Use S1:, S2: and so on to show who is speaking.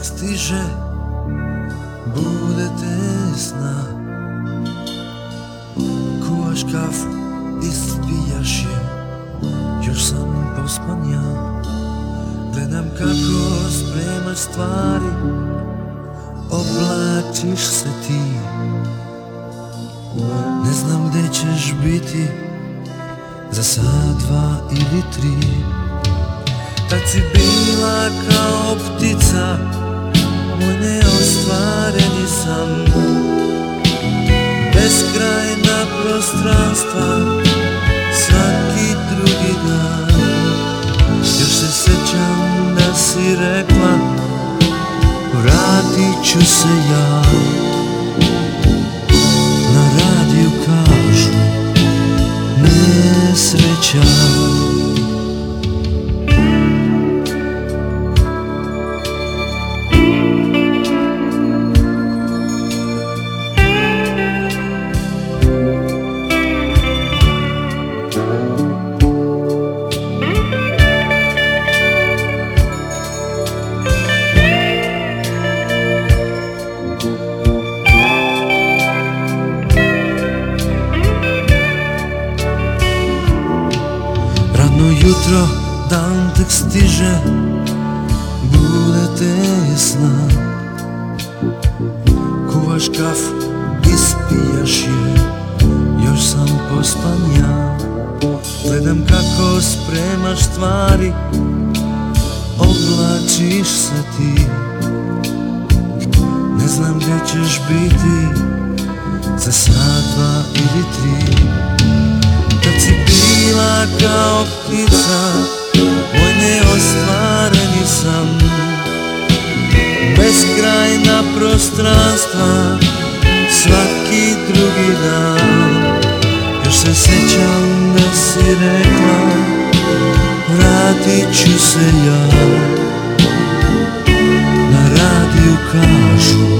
S1: Tek stiže Bude tesna Kuvaš kafu Ispijaš je Još sam pospan ja Gledam kako spremaš stvari Oblačiš se ti. Ne znam gdje ćeš biti Za sat, dva ili tri. Tad si bila kao ptica Moj neostvareni san Beskrajna prostranstva Svaki drugi dan. Još se sećam da si rekla Vratit ću se ja. Na radiju kažu Nesreća jutro, dan tek stiže Bude tesna. Kuvaš kafu, ispijaš je Još sam pospan ja. Gledam kako spremaš stvari Oblačiš se ti. Ne znam gdje ćeš biti Za sat, dva ili tri kao ptica Moj neostvareni san Beskrajna prostranstva Svaki drugi dan. Još se sjećam da si rekla Vratit ću se ja. Na radiju kao